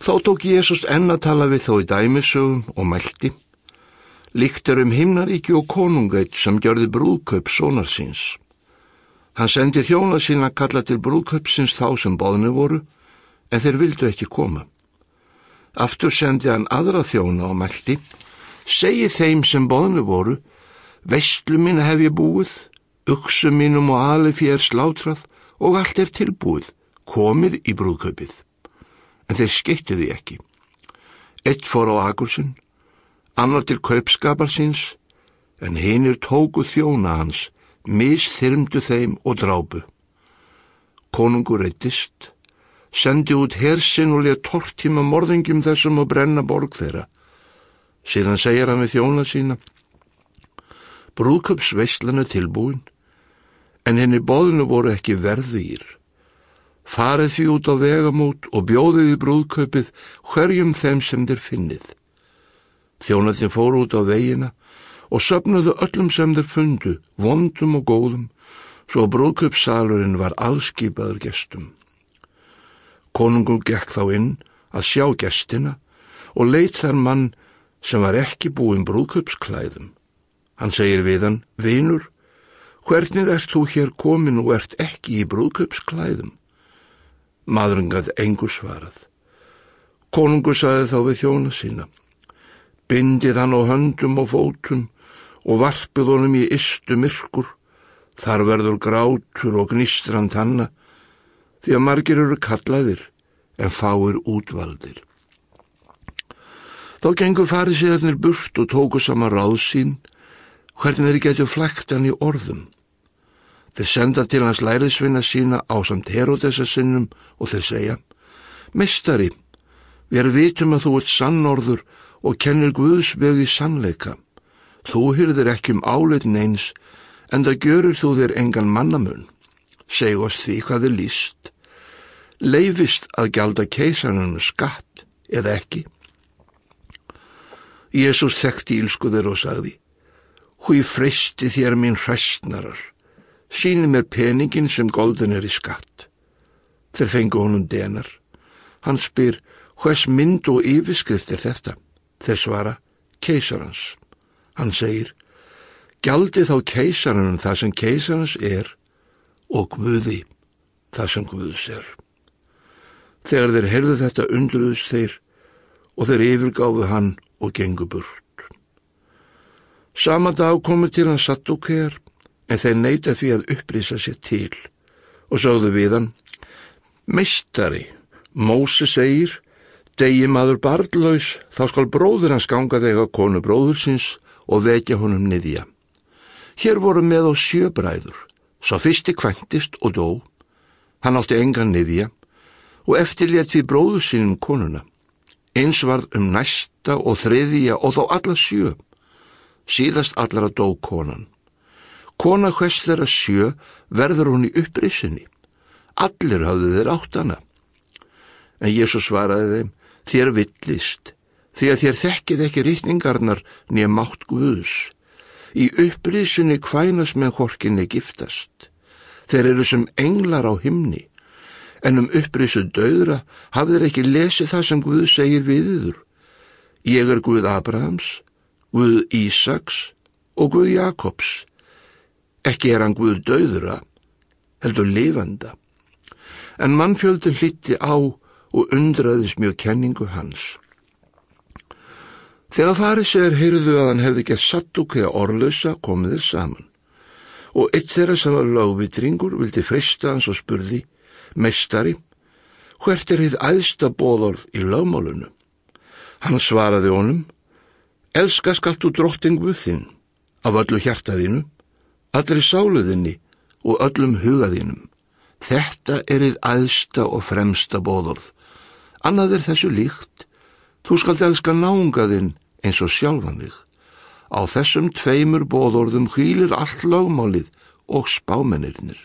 Þá tók Jésús enn að tala við þó í dæmisögum og mælti. Líkt er um himnaríki og konungætt sem gjörði brúðkaup sónar síns. Hann sendi þjóna sína að kalla til brúðkaupsins þá sem bóðinu voru, en þeir vildu ekki koma. Aftur sendi hann aðra þjóna og mælti. Segji þeim sem bóðinu voru, veistlu mín hef ég búið, uksu mínum og alif ég er slátrað og allt er tilbúið, komið í brúðkaupið en þeir skeytti því ekki. Eitt fór á Akursin, annar til kaupskapar síns, en hinnir tóku þjóna hans, misþyrmdu þeim og drábu. Konungur eittist, sendi út hersinn og leið tortíma morðingjum þessum og brenna borg þeirra. Síðan segir hann við þjóna sína, brúðköpsveistlanu tilbúin, en henni bóðinu voru ekki verðvýr. Farið því út á vegamót og bjóðið í brúðkaupið hverjum þeim sem þeir finnið. Þjónaðin fóru út á vegina og söpnuðu öllum sem þeir fundu, vondum og góðum, svo brúðkaupssalurinn var allskipaður gestum. Konungur gekk þá inn að sjá gestina og leitt þar mann sem var ekki búin brúðkaupsklæðum. Hann segir við hann, vinur, hvernig ert þú hér komin og ert ekki í brúðkaupsklæðum? Maðurinn gæti engu svarað. Konungur saði þá við þjóna sína. Bindið hann á höndum og fótum og varpið honum í istu myrkur. Þar verður grátur og gnistrand hanna því að margir eru kallaðir en fáir útvaldir. Þá gengur farið séðarnir burt og tóku sama ráð sín hvernig þeir getur flækt hann í orðum. Þeir senda til hans læriðsvinna sína á samt Herodesa sinnum og þeir segja Mestari, við erum vitum að þú ert sannorður og kennir Guðsvegi sannleika. Þú hyrðir ekki um áleitin eins en það görur þú þér engan mannamun. Seg oss því hvað þið líst. Leifist að gjalda keisanum skatt eða ekki? Jésús þekkti ílskuður og sagði Hví freysti þér mín hræstnarar síni mér peningin sem golden er í skatt. Þeir fengu honum denar. Hann spyr, hvers mynd og yfirskrift er þetta? Þeir svara, keisarans. Hann segir, gjaldi þá keisaranum það sem keisarans er og Guði það sem Guðs er. Þegar þeir heyrðu þetta undruðust þeir og þeir yfirgáfu hann og gengu burt. Sama dag komu til hann satt hver en þeir neyta því að upplýsa sér til og sögðu við hann, Meistari, Mósi segir, degi maður barðlaus, þá skal bróður hans ganga þega konu bróðursins og vekja honum niðja. Hér voru með á sjöbræður, svo fyrsti kventist og dó, hann átti engan niðja og eftirlétt við bróðursinum konuna. Eins varð um næsta og þriðja og þá alla sjö, síðast allara dó konan. Kona hvers þeirra sjö verður hún í upprisinni. Allir hafðu þeir átt hana. En Jésús svaraði þeim, þér villist, því að þér þekkið ekki rítningarnar nýja mátt Guðus. Í upprisinni kvænas með horkinni giftast. Þeir eru sem englar á himni, en um upprisu döðra hafðir ekki lesið það sem Guð segir við yður. Ég er Guð Abrahams, Guð Ísaks og Guð Jakobs. Ekki er hann Guð döðra, heldur lifanda. En mannfjöldin hlitti á og undraðis mjög kenningu hans. Þegar farið sér heyrðu að hann hefði gett satt og kveða orðlösa komið þeir saman. Og eitt þeirra sem var lögvitringur vildi frista hans og spurði, Mestari, hvert er þið æðsta bóðorð í lögmálunu? Hann svaraði honum, Elska skallt þú drottingu þinn af öllu hjartaðinu allri sáluðinni og öllum hugaðinum. Þetta er þið aðsta og fremsta bóðorð. Annað er þessu líkt. Þú skalt elska nángaðinn eins og sjálfan þig. Á þessum tveimur bóðorðum hýlir allt lögmálið og spámennirnir.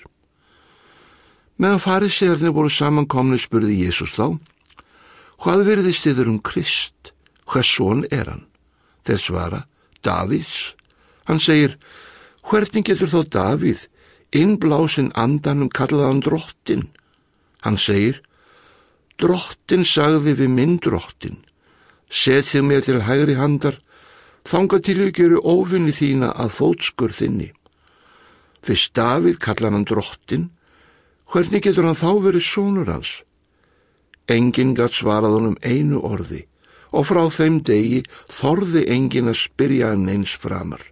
Meðan farið séðarnir voru samankomni spurði Jésús þá, hvað verðist þiður um Krist? Hvers son er hann? Þeir svara, Davids. Hann segir, Hvernig getur þó Davíð innblásin andanum kallaðan drottin? Hann segir, Drottin sagði við minn drottin, setið mér til hægri handar, þanga til ég geru óvinni þína að fótskur þinni. Fyrst Davíð kallar hann drottin, hvernig getur hann þá verið sónur hans? Engin gatt svarað honum einu orði og frá þeim degi þorði engin að spyrja hann eins framar.